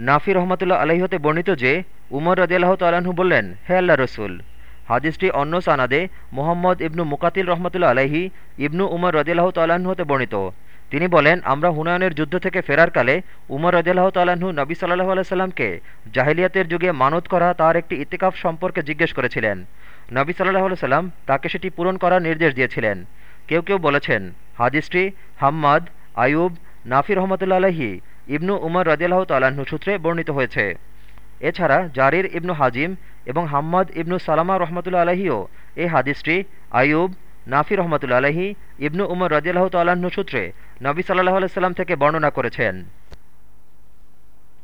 নাফি রহমতুল্লাহ আলহী হতে বর্ণিত যে, উমর রদিয়াল্লাহ তাল্লাহ্ন বললেন, হে আল্লাহ রসুল, হাদিসটি অন্য সানাদে মোহাম্মদ ইবনু মুকাতিল রহমতুল্লা আলহি ইবনু উমর রদিয়াল্লাহ তাল্লাহ্ন হতে বর্ণিত। তিনি বলেন, আমরা হুনায়নের যুদ্ধ থেকে ফেরার কালে উমর রদিয়াল্লাহ তাল্লাহ্ন নবী সাল্লাহ আলাইসাল্লামকে জাহিলিয়াতের যুগে মানত করা তার একটি ইতিকাফ সম্পর্কে জিজ্ঞেস করেছিলেন। নবী সাল্লাহ সাল্লাম তাকে সেটি পূরণ করার নির্দেশ দিয়েছিলেন। কেউ কেউ বলেছেন, হাদিসটি হাম্মাদ আয়ুব নাফি রহমতুল্লা আলহি ইবনু উমর রদিয়াল্লাহ তাল্লাহ্ন সূত্রে বর্ণিত হয়েছে। এছাড়া জারির ইবনু হাজিম এবং হাম্মদ ইবনু সালামা রহমতুল্লা আলহিও এই হাদিসটি আয়ুব নাফি রহমতুল্লা আলহি ইবনু উমর রদিয়াল্লাহ তাল্লাহ্ন সূত্রে নবী সাল্লাহ আলাইসাল্লাম থেকে বর্ণনা করেছেন।